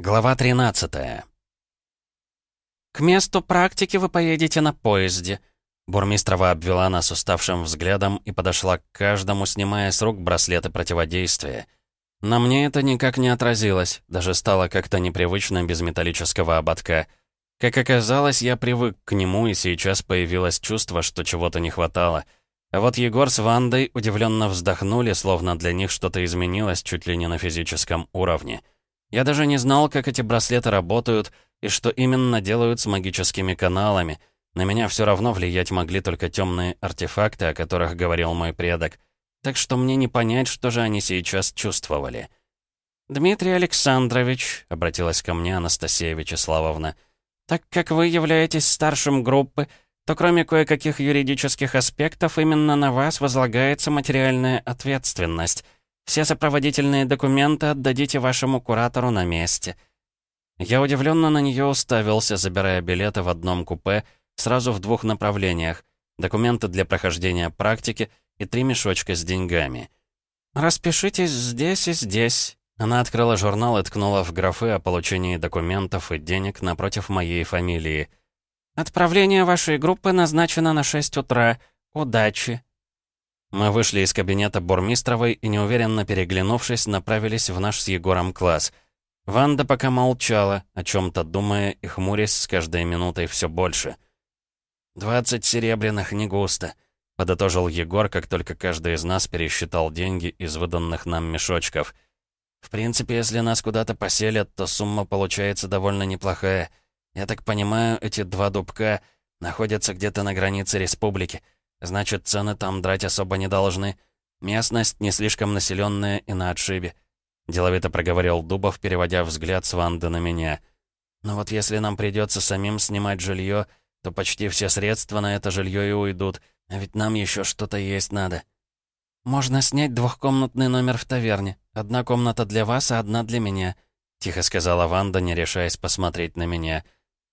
Глава 13 «К месту практики вы поедете на поезде». Бурмистрова обвела нас уставшим взглядом и подошла к каждому, снимая с рук браслеты противодействия. На мне это никак не отразилось, даже стало как-то непривычно без металлического ободка. Как оказалось, я привык к нему, и сейчас появилось чувство, что чего-то не хватало. А вот Егор с Вандой удивленно вздохнули, словно для них что-то изменилось чуть ли не на физическом уровне. Я даже не знал, как эти браслеты работают и что именно делают с магическими каналами. На меня все равно влиять могли только темные артефакты, о которых говорил мой предок. Так что мне не понять, что же они сейчас чувствовали. «Дмитрий Александрович», — обратилась ко мне Анастасия Вячеславовна, «так как вы являетесь старшим группы, то кроме кое-каких юридических аспектов именно на вас возлагается материальная ответственность». Все сопроводительные документы отдадите вашему куратору на месте». Я удивленно на нее уставился, забирая билеты в одном купе, сразу в двух направлениях. Документы для прохождения практики и три мешочка с деньгами. «Распишитесь здесь и здесь». Она открыла журнал и ткнула в графы о получении документов и денег напротив моей фамилии. «Отправление вашей группы назначено на 6 утра. Удачи!» Мы вышли из кабинета Бурмистровой и, неуверенно переглянувшись, направились в наш с Егором класс. Ванда пока молчала, о чем-то думая и хмурясь с каждой минутой все больше. «Двадцать серебряных не густо», — подытожил Егор, как только каждый из нас пересчитал деньги из выданных нам мешочков. «В принципе, если нас куда-то поселят, то сумма получается довольно неплохая. Я так понимаю, эти два дубка находятся где-то на границе республики». Значит, цены там драть особо не должны. Местность не слишком населенная и на отшибе. Деловито проговорил Дубов, переводя взгляд с Ванды на меня. Но вот если нам придется самим снимать жилье, то почти все средства на это жилье и уйдут. А ведь нам еще что-то есть надо. «Можно снять двухкомнатный номер в таверне. Одна комната для вас, а одна для меня», — тихо сказала Ванда, не решаясь посмотреть на меня.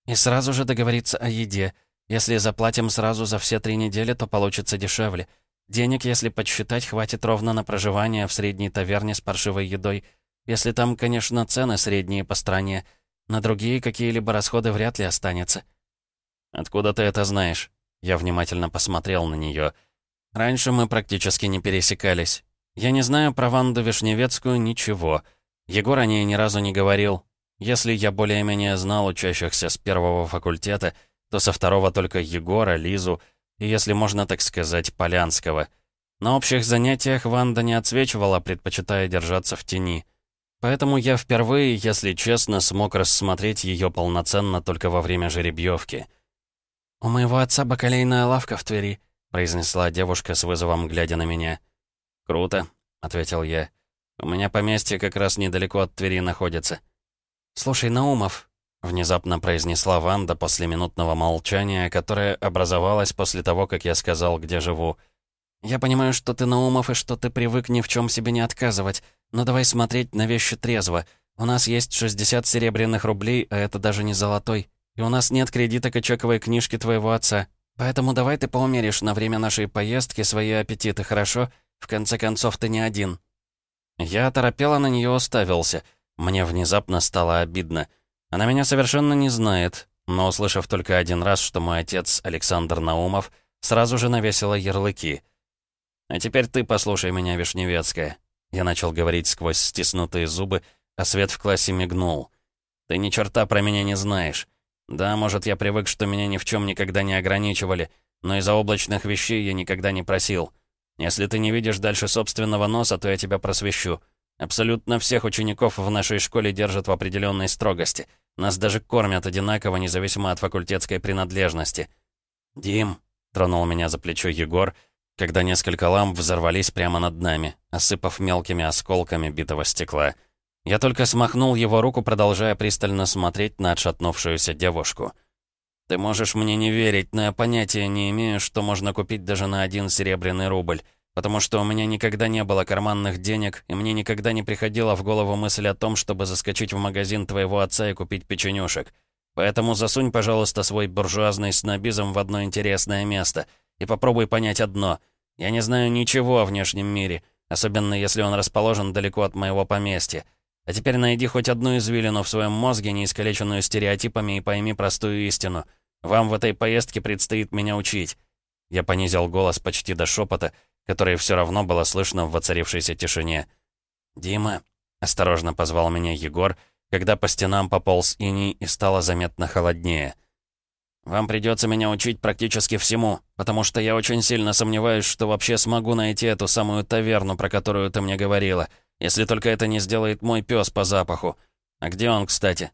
«И сразу же договориться о еде. Если заплатим сразу за все три недели, то получится дешевле. Денег, если подсчитать, хватит ровно на проживание в средней таверне с паршивой едой. Если там, конечно, цены средние по стране. На другие какие-либо расходы вряд ли останется. «Откуда ты это знаешь?» Я внимательно посмотрел на нее. Раньше мы практически не пересекались. Я не знаю про Ванду Вишневецкую ничего. Егор о ней ни разу не говорил. Если я более-менее знал учащихся с первого факультета — то со второго только Егора, Лизу и, если можно так сказать, Полянского. На общих занятиях Ванда не отсвечивала, предпочитая держаться в тени. Поэтому я впервые, если честно, смог рассмотреть ее полноценно только во время жеребьевки. «У моего отца бакалейная лавка в Твери», — произнесла девушка с вызовом, глядя на меня. «Круто», — ответил я. «У меня поместье как раз недалеко от Твери находится». «Слушай, Наумов, Внезапно произнесла Ванда после минутного молчания, которое образовалось после того, как я сказал, где живу. «Я понимаю, что ты Наумов и что ты привык ни в чем себе не отказывать, но давай смотреть на вещи трезво. У нас есть 60 серебряных рублей, а это даже не золотой. И у нас нет кредита к чековой книжке твоего отца. Поэтому давай ты поумеришь на время нашей поездки свои аппетиты, хорошо? В конце концов, ты не один». Я оторопело на нее уставился. Мне внезапно стало обидно. Она меня совершенно не знает, но, услышав только один раз, что мой отец Александр Наумов, сразу же навесила ярлыки. «А теперь ты послушай меня, Вишневецкая». Я начал говорить сквозь стиснутые зубы, а свет в классе мигнул. «Ты ни черта про меня не знаешь. Да, может, я привык, что меня ни в чем никогда не ограничивали, но из-за облачных вещей я никогда не просил. Если ты не видишь дальше собственного носа, то я тебя просвещу. Абсолютно всех учеников в нашей школе держат в определенной строгости. Нас даже кормят одинаково, независимо от факультетской принадлежности. «Дим», — тронул меня за плечо Егор, когда несколько ламп взорвались прямо над нами, осыпав мелкими осколками битого стекла. Я только смахнул его руку, продолжая пристально смотреть на отшатнувшуюся девушку. «Ты можешь мне не верить, но я понятия не имею, что можно купить даже на один серебряный рубль потому что у меня никогда не было карманных денег, и мне никогда не приходила в голову мысль о том, чтобы заскочить в магазин твоего отца и купить печенюшек. Поэтому засунь, пожалуйста, свой буржуазный снобизм в одно интересное место и попробуй понять одно. Я не знаю ничего о внешнем мире, особенно если он расположен далеко от моего поместья. А теперь найди хоть одну извилину в своем мозге, не искалеченную стереотипами, и пойми простую истину. Вам в этой поездке предстоит меня учить». Я понизил голос почти до шепота, который все равно было слышно в воцарившейся тишине. «Дима», — осторожно позвал меня Егор, когда по стенам пополз иней и стало заметно холоднее. «Вам придется меня учить практически всему, потому что я очень сильно сомневаюсь, что вообще смогу найти эту самую таверну, про которую ты мне говорила, если только это не сделает мой пес по запаху. А где он, кстати?»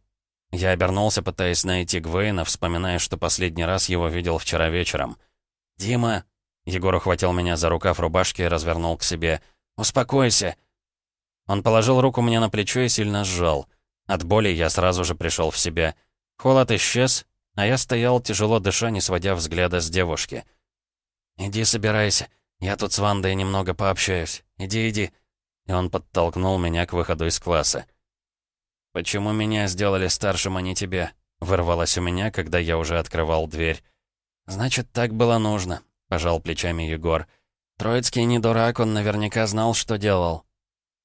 Я обернулся, пытаясь найти Гвейна, вспоминая, что последний раз его видел вчера вечером. «Дима!» Егор ухватил меня за рукав рубашки и развернул к себе. «Успокойся!» Он положил руку мне на плечо и сильно сжал. От боли я сразу же пришел в себя. Холод исчез, а я стоял, тяжело дыша, не сводя взгляда с девушки. «Иди собирайся. Я тут с Вандой немного пообщаюсь. Иди, иди». И он подтолкнул меня к выходу из класса. «Почему меня сделали старшим, а не тебя?» Вырвалось у меня, когда я уже открывал дверь. «Значит, так было нужно», — пожал плечами Егор. «Троицкий не дурак, он наверняка знал, что делал».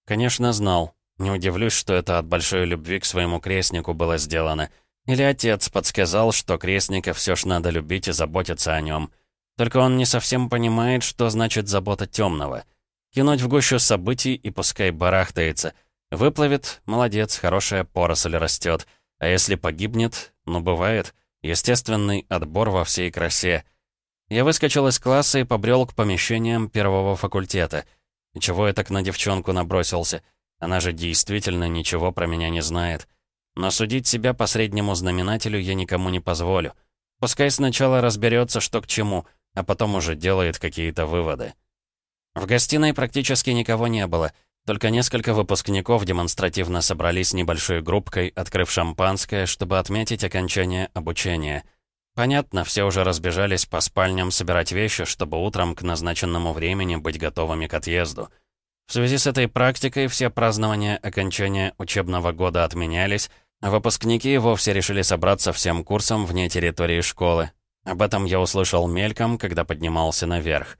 «Конечно, знал. Не удивлюсь, что это от большой любви к своему крестнику было сделано. Или отец подсказал, что крестника все ж надо любить и заботиться о нем. Только он не совсем понимает, что значит забота темного. Кинуть в гущу событий и пускай барахтается. Выплывет — молодец, хорошая поросль растет. А если погибнет, ну бывает, естественный отбор во всей красе. Я выскочил из класса и побрел к помещениям первого факультета — чего я так на девчонку набросился? Она же действительно ничего про меня не знает. Но судить себя по среднему знаменателю я никому не позволю. Пускай сначала разберется, что к чему, а потом уже делает какие-то выводы. В гостиной практически никого не было, только несколько выпускников демонстративно собрались небольшой группкой, открыв шампанское, чтобы отметить окончание обучения — Понятно, все уже разбежались по спальням собирать вещи, чтобы утром к назначенному времени быть готовыми к отъезду. В связи с этой практикой все празднования окончания учебного года отменялись, а выпускники вовсе решили собраться всем курсом вне территории школы. Об этом я услышал мельком, когда поднимался наверх.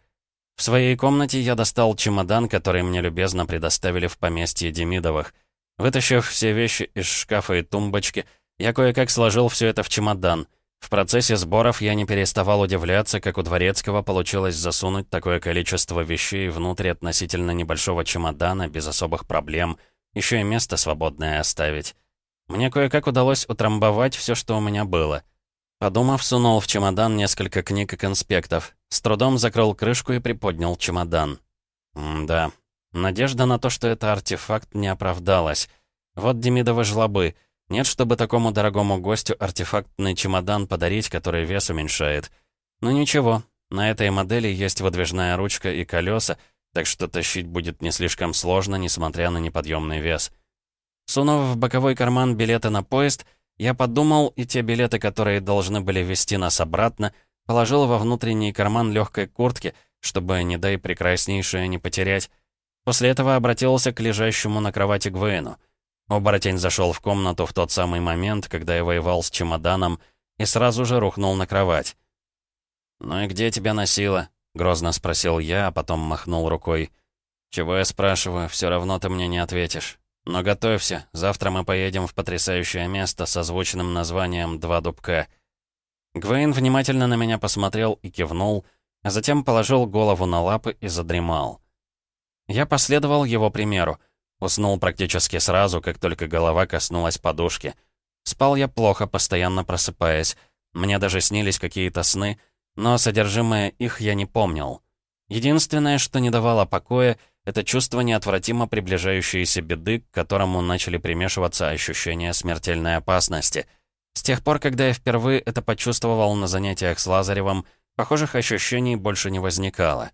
В своей комнате я достал чемодан, который мне любезно предоставили в поместье Демидовых. Вытащив все вещи из шкафа и тумбочки, я кое-как сложил все это в чемодан — в процессе сборов я не переставал удивляться, как у Дворецкого получилось засунуть такое количество вещей внутрь относительно небольшого чемодана без особых проблем, еще и место свободное оставить. Мне кое-как удалось утрамбовать все, что у меня было. Подумав, сунул в чемодан несколько книг и конспектов. С трудом закрыл крышку и приподнял чемодан. М да, надежда на то, что это артефакт, не оправдалась. Вот Демидовы жлобы — нет, чтобы такому дорогому гостю артефактный чемодан подарить, который вес уменьшает. Ну ничего, на этой модели есть выдвижная ручка и колеса, так что тащить будет не слишком сложно, несмотря на неподъемный вес. Сунув в боковой карман билеты на поезд, я подумал, и те билеты, которые должны были вести нас обратно, положил во внутренний карман легкой куртки, чтобы, не дай прекраснейшее, не потерять. После этого обратился к лежащему на кровати Гвейну. Оборотень зашел в комнату в тот самый момент, когда я воевал с чемоданом, и сразу же рухнул на кровать. «Ну и где тебя носило?» — грозно спросил я, а потом махнул рукой. «Чего я спрашиваю, все равно ты мне не ответишь. Но готовься, завтра мы поедем в потрясающее место с озвученным названием «Два дубка». Гвейн внимательно на меня посмотрел и кивнул, а затем положил голову на лапы и задремал. Я последовал его примеру, Уснул практически сразу, как только голова коснулась подушки. Спал я плохо, постоянно просыпаясь. Мне даже снились какие-то сны, но содержимое их я не помнил. Единственное, что не давало покоя, это чувство неотвратимо приближающейся беды, к которому начали примешиваться ощущения смертельной опасности. С тех пор, когда я впервые это почувствовал на занятиях с Лазаревым, похожих ощущений больше не возникало.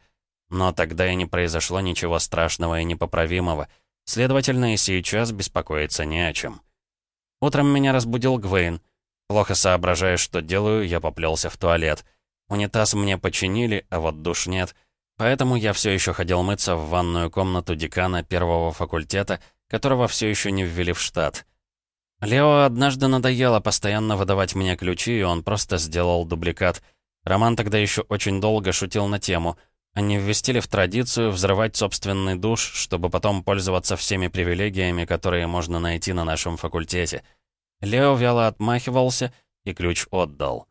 Но тогда и не произошло ничего страшного и непоправимого — Следовательно, и сейчас беспокоиться не о чем. Утром меня разбудил Гвейн. Плохо соображая, что делаю, я поплелся в туалет. Унитаз мне починили, а вот душ нет. Поэтому я все еще ходил мыться в ванную комнату декана первого факультета, которого все еще не ввели в штат. Лео однажды надоело постоянно выдавать мне ключи, и он просто сделал дубликат. Роман тогда еще очень долго шутил на тему. А не ввести ли в традицию взрывать собственный душ, чтобы потом пользоваться всеми привилегиями, которые можно найти на нашем факультете. Лео вяло отмахивался и ключ отдал.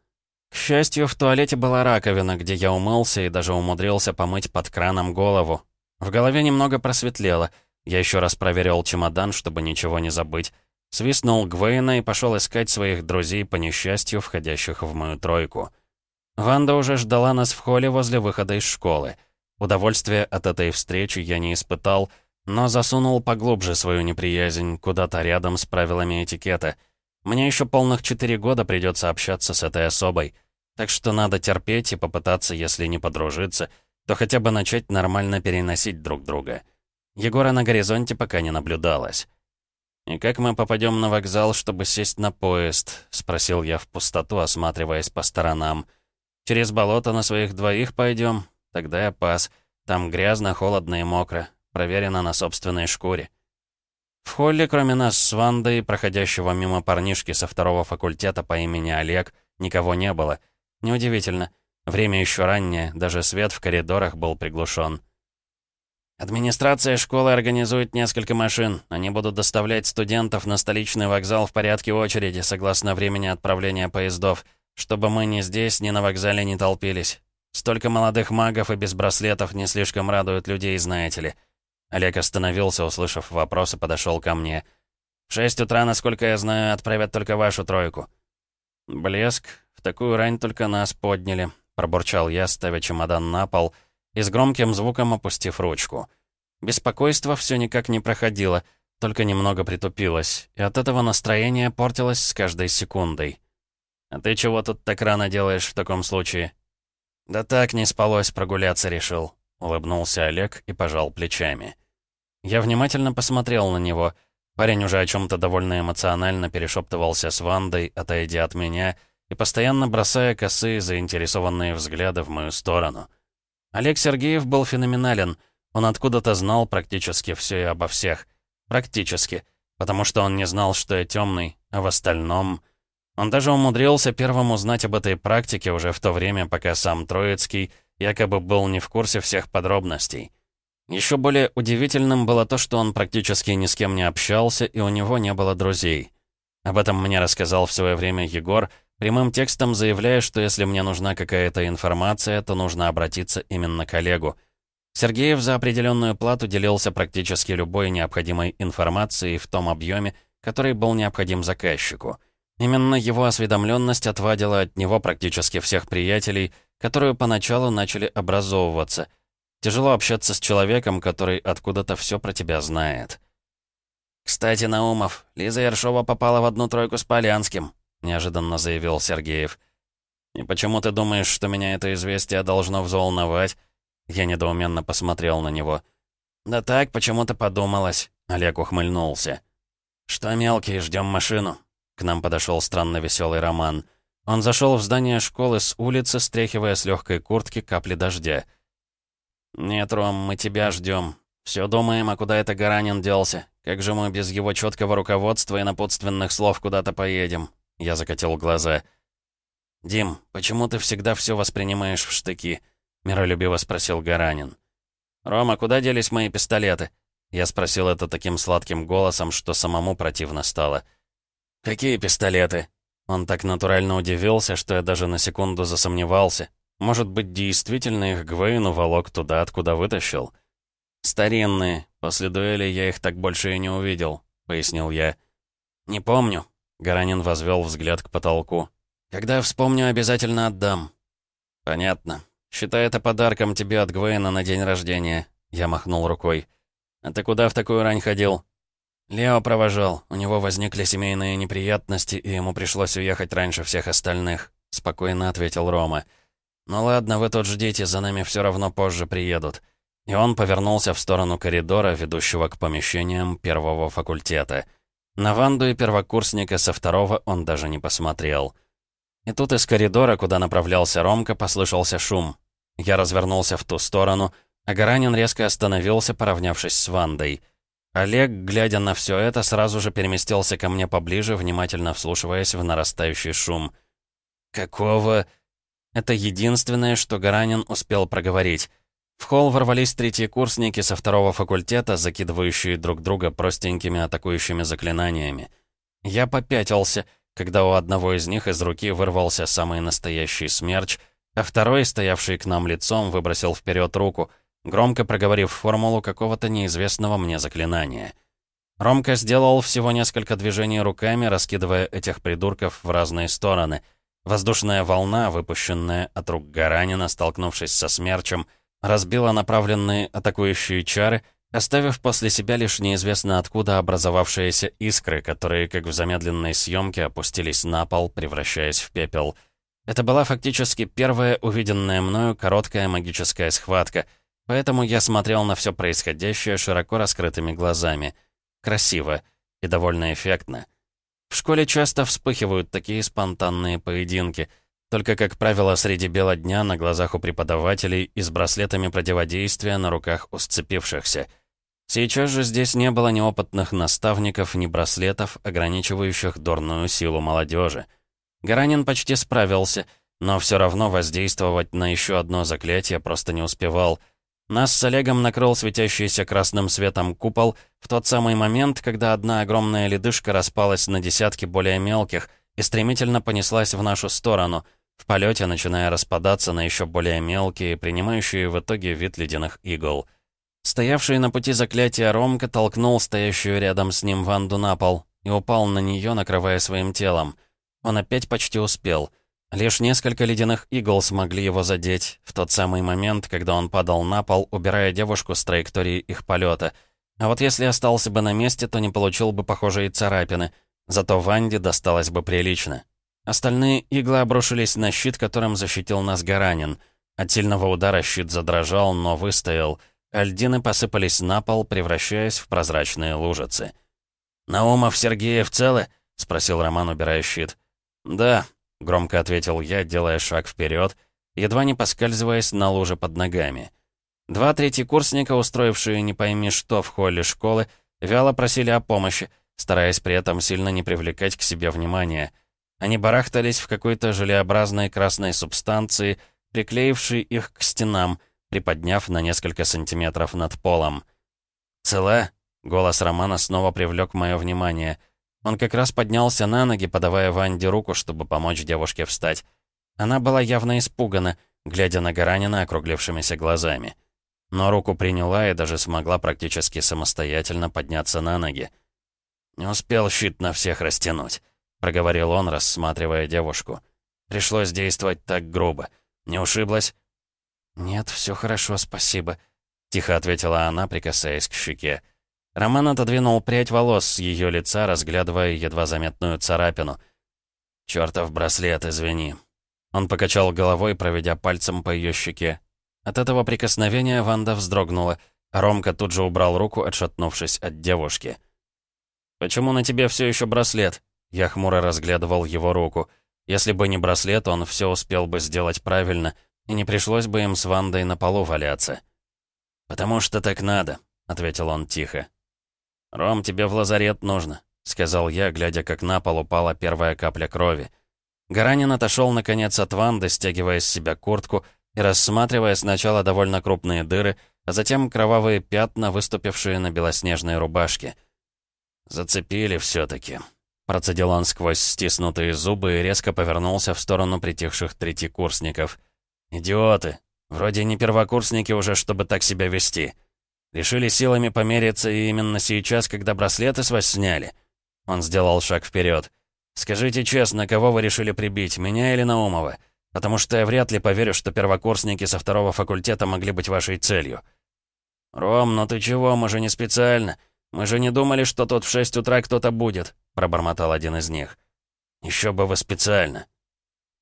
К счастью, в туалете была раковина, где я умылся и даже умудрился помыть под краном голову. В голове немного просветлело. Я еще раз проверил чемодан, чтобы ничего не забыть. Свистнул Гвейна и пошел искать своих друзей по несчастью, входящих в мою тройку. Ванда уже ждала нас в холле возле выхода из школы. Удовольствия от этой встречи я не испытал, но засунул поглубже свою неприязнь куда-то рядом с правилами этикета. Мне еще полных четыре года придется общаться с этой особой. Так что надо терпеть и попытаться, если не подружиться, то хотя бы начать нормально переносить друг друга. Егора на горизонте пока не наблюдалось. «И как мы попадем на вокзал, чтобы сесть на поезд?» — спросил я в пустоту, осматриваясь по сторонам. «Через болото на своих двоих пойдем? Тогда я пас. Там грязно, холодно и мокро. Проверено на собственной шкуре». В холле, кроме нас с Вандой, проходящего мимо парнишки со второго факультета по имени Олег, никого не было — Неудивительно. Время еще раннее, даже свет в коридорах был приглушен. Администрация школы организует несколько машин. Они будут доставлять студентов на столичный вокзал в порядке очереди, согласно времени отправления поездов, чтобы мы ни здесь, ни на вокзале не толпились. Столько молодых магов и без браслетов не слишком радуют людей, знаете ли. Олег остановился, услышав вопрос, и подошел ко мне. «В шесть утра, насколько я знаю, отправят только вашу тройку». Блеск, такую рань только нас подняли», — пробурчал я, ставя чемодан на пол и с громким звуком опустив ручку. Беспокойство все никак не проходило, только немного притупилось, и от этого настроение портилось с каждой секундой. «А ты чего тут так рано делаешь в таком случае?» «Да так, не спалось, прогуляться решил», — улыбнулся Олег и пожал плечами. Я внимательно посмотрел на него. Парень уже о чем то довольно эмоционально перешептывался с Вандой, отойдя от меня — и постоянно бросая косые заинтересованные взгляды в мою сторону. Олег Сергеев был феноменален. Он откуда-то знал практически все и обо всех. Практически. Потому что он не знал, что я темный, а в остальном... Он даже умудрился первым узнать об этой практике уже в то время, пока сам Троицкий якобы был не в курсе всех подробностей. Еще более удивительным было то, что он практически ни с кем не общался, и у него не было друзей. Об этом мне рассказал в свое время Егор, Прямым текстом заявляю, что если мне нужна какая-то информация, то нужно обратиться именно к коллегу. Сергеев за определенную плату делился практически любой необходимой информацией в том объеме, который был необходим заказчику. Именно его осведомленность отвадила от него практически всех приятелей, которые поначалу начали образовываться. Тяжело общаться с человеком, который откуда-то все про тебя знает. «Кстати, Наумов, Лиза Ершова попала в одну тройку с Полянским», — неожиданно заявил Сергеев. «И почему ты думаешь, что меня это известие должно взволновать?» Я недоуменно посмотрел на него. «Да так, почему-то подумалось», — Олег ухмыльнулся. «Что, мелкий, ждем машину?» Нам подошел странно веселый Роман. Он зашел в здание школы с улицы, стряхивая с легкой куртки капли дождя. «Нет, Ром, мы тебя ждем. Все думаем, а куда это Гаранин делся? Как же мы без его четкого руководства и напутственных слов куда-то поедем? Я закатил глаза. «Дим, почему ты всегда все воспринимаешь в штыки?» — миролюбиво спросил Гаранин. «Рома, куда делись мои пистолеты?» Я спросил это таким сладким голосом, что самому противно стало. «Какие пистолеты?» Он так натурально удивился, что я даже на секунду засомневался. Может быть, действительно их Гвейн уволок туда, откуда вытащил? «Старинные. После дуэли я их так больше и не увидел», — пояснил я. «Не помню», Гаранин возвел взгляд к потолку. «Когда вспомню, обязательно отдам». «Понятно. Считай это подарком тебе от Гвейна на день рождения». Я махнул рукой. «А ты куда в такую рань ходил?» «Лео провожал. У него возникли семейные неприятности, и ему пришлось уехать раньше всех остальных», — спокойно ответил Рома. «Ну ладно, вы тут ждите, за нами все равно позже приедут». И он повернулся в сторону коридора, ведущего к помещениям первого факультета — на Ванду и первокурсника со второго он даже не посмотрел. И тут из коридора, куда направлялся Ромка, послышался шум. Я развернулся в ту сторону, а Гаранин резко остановился, поравнявшись с Вандой. Олег, глядя на все это, сразу же переместился ко мне поближе, внимательно вслушиваясь в нарастающий шум. «Какого...» Это единственное, что Гаранин успел проговорить. В холл ворвались третьи курсники со второго факультета, закидывающие друг друга простенькими атакующими заклинаниями. Я попятился, когда у одного из них из руки вырвался самый настоящий смерч, а второй, стоявший к нам лицом, выбросил вперед руку, громко проговорив формулу какого-то неизвестного мне заклинания. Ромка сделал всего несколько движений руками, раскидывая этих придурков в разные стороны. Воздушная волна, выпущенная от рук Гаранина, столкнувшись со смерчем, разбила направленные атакующие чары, оставив после себя лишь неизвестно откуда образовавшиеся искры, которые, как в замедленной съемке, опустились на пол, превращаясь в пепел. Это была фактически первая увиденная мною короткая магическая схватка, поэтому я смотрел на все происходящее широко раскрытыми глазами. Красиво и довольно эффектно. В школе часто вспыхивают такие спонтанные поединки — только, как правило, среди бела дня на глазах у преподавателей и с браслетами противодействия на руках у сцепившихся. Сейчас же здесь не было ни опытных наставников, ни браслетов, ограничивающих дурную силу молодежи. Гаранин почти справился, но все равно воздействовать на еще одно заклятие просто не успевал. Нас с Олегом накрыл светящийся красным светом купол в тот самый момент, когда одна огромная ледышка распалась на десятки более мелких и стремительно понеслась в нашу сторону — в полете начиная распадаться на еще более мелкие, принимающие в итоге вид ледяных игл. Стоявший на пути заклятия Ромка толкнул стоящую рядом с ним Ванду на пол и упал на нее, накрывая своим телом. Он опять почти успел. Лишь несколько ледяных игл смогли его задеть, в тот самый момент, когда он падал на пол, убирая девушку с траектории их полета. А вот если остался бы на месте, то не получил бы похожие царапины, зато Ванде досталось бы прилично. Остальные иглы обрушились на щит, которым защитил нас Гаранин. От сильного удара щит задрожал, но выстоял. Альдины посыпались на пол, превращаясь в прозрачные лужицы. «Наумов, Сергеев целы?» — спросил Роман, убирая щит. «Да», — громко ответил я, делая шаг вперед, едва не поскальзываясь на луже под ногами. Два третьекурсника, устроившие не пойми что в холле школы, вяло просили о помощи, стараясь при этом сильно не привлекать к себе внимания — они барахтались в какой-то желеобразной красной субстанции, приклеившей их к стенам, приподняв на несколько сантиметров над полом. «Цела?» — голос Романа снова привлек мое внимание. Он как раз поднялся на ноги, подавая Ванде руку, чтобы помочь девушке встать. Она была явно испугана, глядя на Гаранина округлившимися глазами. Но руку приняла и даже смогла практически самостоятельно подняться на ноги. Не успел щит на всех растянуть проговорил он, рассматривая девушку. Пришлось действовать так грубо. Не ушиблась? «Нет, все хорошо, спасибо», — тихо ответила она, прикасаясь к щеке. Роман отодвинул прядь волос с ее лица, разглядывая едва заметную царапину. «Чёртов браслет, извини». Он покачал головой, проведя пальцем по ее щеке. От этого прикосновения Ванда вздрогнула, Ромка тут же убрал руку, отшатнувшись от девушки. «Почему на тебе все еще браслет?» Я хмуро разглядывал его руку. Если бы не браслет, он все успел бы сделать правильно, и не пришлось бы им с Вандой на полу валяться. «Потому что так надо», — ответил он тихо. «Ром, тебе в лазарет нужно», — сказал я, глядя, как на пол упала первая капля крови. Гаранин отошел, наконец, от Ванды, стягивая с себя куртку и рассматривая сначала довольно крупные дыры, а затем кровавые пятна, выступившие на белоснежной рубашке. «Зацепили все таки Процедил он сквозь стиснутые зубы и резко повернулся в сторону притихших третьекурсников. «Идиоты! Вроде не первокурсники уже, чтобы так себя вести. Решили силами помериться и именно сейчас, когда браслеты с вас сняли?» Он сделал шаг вперед. «Скажите честно, кого вы решили прибить, меня или Наумова? Потому что я вряд ли поверю, что первокурсники со второго факультета могли быть вашей целью». «Ром, ну ты чего, мы же не специально. Мы же не думали, что тут в шесть утра кто-то будет», — пробормотал один из них. «Еще бы вы специально».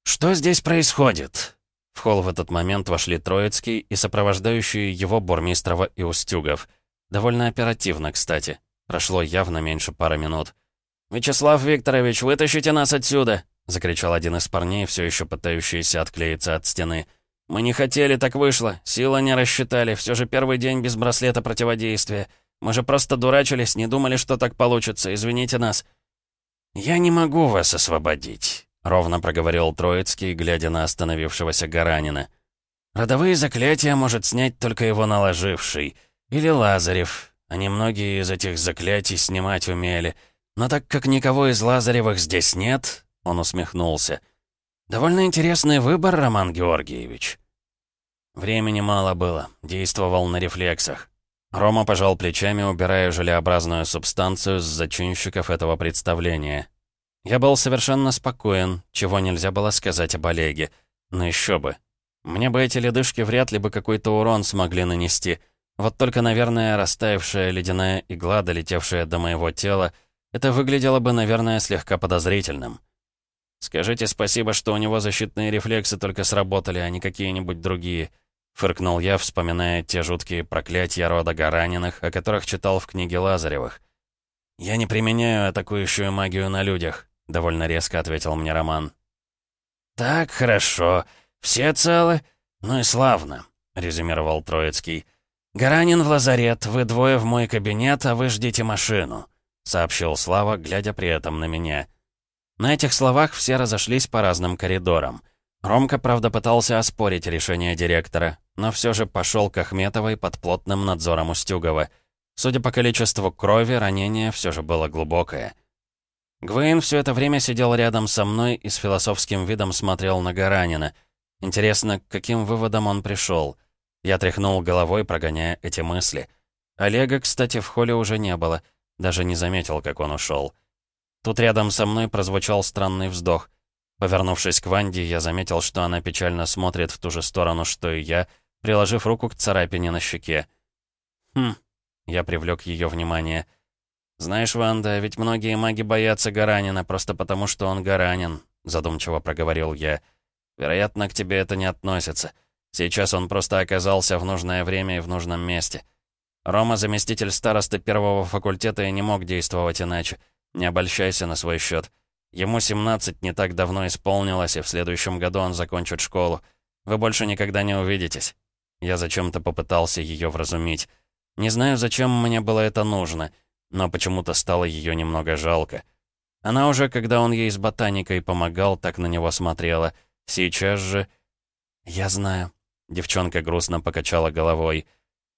«Что здесь происходит?» В холл в этот момент вошли Троицкий и сопровождающие его Бормистрова и Устюгов. Довольно оперативно, кстати. Прошло явно меньше пары минут. «Вячеслав Викторович, вытащите нас отсюда!» — закричал один из парней, все еще пытающийся отклеиться от стены. «Мы не хотели, так вышло. Силы не рассчитали. Все же первый день без браслета противодействия. Мы же просто дурачились, не думали, что так получится. Извините нас». «Я не могу вас освободить», — ровно проговорил Троицкий, глядя на остановившегося Гаранина. Родовые заклятия может снять только его наложивший. Или Лазарев. Они многие из этих заклятий снимать умели. Но так как никого из Лазаревых здесь нет, он усмехнулся. Довольно интересный выбор, Роман Георгиевич. Времени мало было, действовал на рефлексах. Рома пожал плечами, убирая желеобразную субстанцию с зачинщиков этого представления. Я был совершенно спокоен, чего нельзя было сказать об Олеге. Но еще бы. Мне бы эти ледышки вряд ли бы какой-то урон смогли нанести. Вот только, наверное, растаявшая ледяная игла, долетевшая до моего тела, это выглядело бы, наверное, слегка подозрительным. «Скажите спасибо, что у него защитные рефлексы только сработали, а не какие-нибудь другие», — фыркнул я, вспоминая те жуткие проклятия рода Гараниных, о которых читал в книге Лазаревых. «Я не применяю атакующую магию на людях», — довольно резко ответил мне Роман. «Так, хорошо. Все целы? Ну и славно», — резюмировал Троицкий. «Гаранин в лазарет, вы двое в мой кабинет, а вы ждите машину», — сообщил Слава, глядя при этом на меня. На этих словах все разошлись по разным коридорам. Ромка, правда, пытался оспорить решение директора, но все же пошел к Ахметовой под плотным надзором Устюгова. Судя по количеству крови, ранение все же было глубокое. Гвейн все это время сидел рядом со мной и с философским видом смотрел на Гаранина. Интересно, к каким выводам он пришел? Я тряхнул головой, прогоняя эти мысли. Олега, кстати, в холле уже не было. Даже не заметил, как он ушел. Тут рядом со мной прозвучал странный вздох. Повернувшись к Ванде, я заметил, что она печально смотрит в ту же сторону, что и я, приложив руку к царапине на щеке. «Хм...» — я привлек ее внимание. «Знаешь, Ванда, ведь многие маги боятся Гаранина просто потому, что он Гаранин», — задумчиво проговорил я. «Вероятно, к тебе это не относится. Сейчас он просто оказался в нужное время и в нужном месте. Рома — заместитель старосты первого факультета и не мог действовать иначе. Не обольщайся на свой счет. Ему 17 не так давно исполнилось, и в следующем году он закончит школу. Вы больше никогда не увидитесь. Я зачем-то попытался ее вразумить. Не знаю, зачем мне было это нужно, но почему-то стало ее немного жалко. Она уже, когда он ей с ботаникой помогал, так на него смотрела. Сейчас же... «Я знаю», — девчонка грустно покачала головой.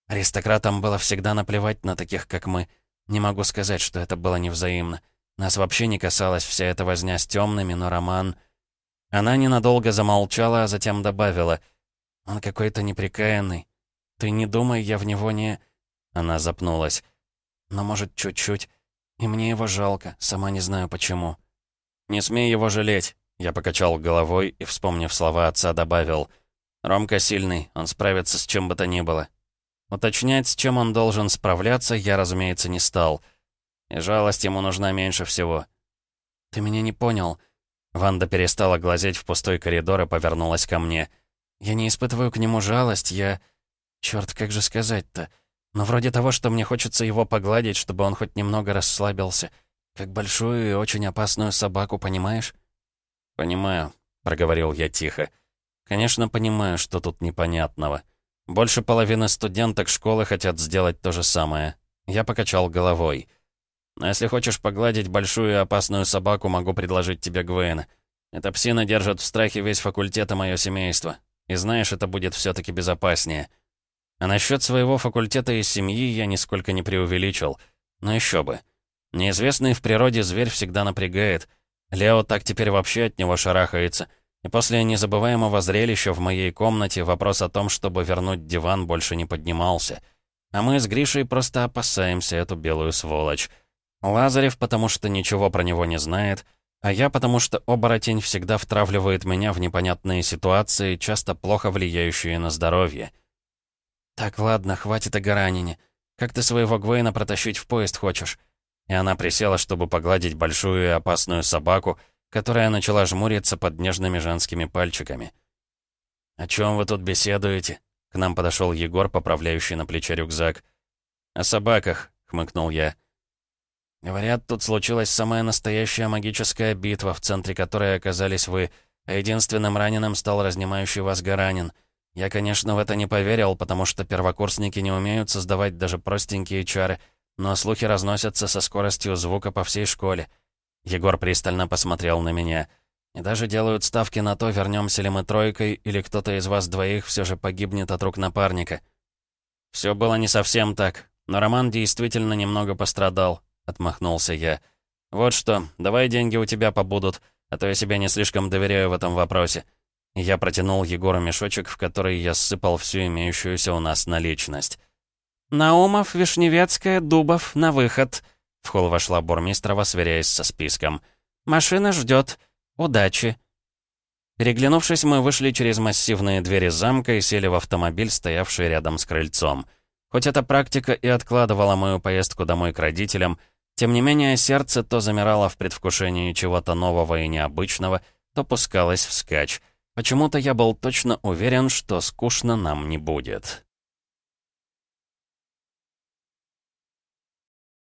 «Аристократам было всегда наплевать на таких, как мы. Не могу сказать, что это было невзаимно. Нас вообще не касалась вся эта возня с темными, но Роман... Она ненадолго замолчала, а затем добавила. «Он какой-то неприкаянный. Ты не думай, я в него не...» Она запнулась. «Но, может, чуть-чуть. И мне его жалко, сама не знаю почему». «Не смей его жалеть», — я покачал головой и, вспомнив слова отца, добавил. «Ромка сильный, он справится с чем бы то ни было. Уточнять, с чем он должен справляться, я, разумеется, не стал. И жалость ему нужна меньше всего. «Ты меня не понял». Ванда перестала глазеть в пустой коридор и повернулась ко мне. «Я не испытываю к нему жалость, я... Чёрт, как же сказать-то? Но вроде того, что мне хочется его погладить, чтобы он хоть немного расслабился. Как большую и очень опасную собаку, понимаешь?» «Понимаю», — проговорил я тихо. «Конечно, понимаю, что тут непонятного». Больше половины студенток школы хотят сделать то же самое. Я покачал головой. Но если хочешь погладить большую и опасную собаку, могу предложить тебе Гвейна. Эта псина держит в страхе весь факультет и мое семейство. И знаешь, это будет все таки безопаснее. А насчет своего факультета и семьи я нисколько не преувеличил. Но еще бы. Неизвестный в природе зверь всегда напрягает. Лео так теперь вообще от него шарахается — и после незабываемого зрелища в моей комнате вопрос о том, чтобы вернуть диван, больше не поднимался. А мы с Гришей просто опасаемся эту белую сволочь. Лазарев, потому что ничего про него не знает, а я, потому что оборотень всегда втравливает меня в непонятные ситуации, часто плохо влияющие на здоровье. «Так, ладно, хватит о Гаранине. Как ты своего Гвейна протащить в поезд хочешь?» И она присела, чтобы погладить большую и опасную собаку, которая начала жмуриться под нежными женскими пальчиками. «О чем вы тут беседуете?» К нам подошел Егор, поправляющий на плече рюкзак. «О собаках», — хмыкнул я. «Говорят, тут случилась самая настоящая магическая битва, в центре которой оказались вы, а единственным раненым стал разнимающий вас Гаранин. Я, конечно, в это не поверил, потому что первокурсники не умеют создавать даже простенькие чары, но слухи разносятся со скоростью звука по всей школе. Егор пристально посмотрел на меня. И даже делают ставки на то, вернемся ли мы тройкой, или кто-то из вас двоих все же погибнет от рук напарника. Все было не совсем так, но Роман действительно немного пострадал, отмахнулся я. Вот что, давай деньги у тебя побудут, а то я себе не слишком доверяю в этом вопросе. Я протянул Егору мешочек, в который я ссыпал всю имеющуюся у нас наличность. «Наумов, Вишневецкая, Дубов, на выход», — в холл вошла Бурмистрова, сверяясь со списком. «Машина ждет. Удачи!» Переглянувшись, мы вышли через массивные двери замка и сели в автомобиль, стоявший рядом с крыльцом. Хоть эта практика и откладывала мою поездку домой к родителям, тем не менее сердце то замирало в предвкушении чего-то нового и необычного, то пускалось вскачь. Почему-то я был точно уверен, что скучно нам не будет.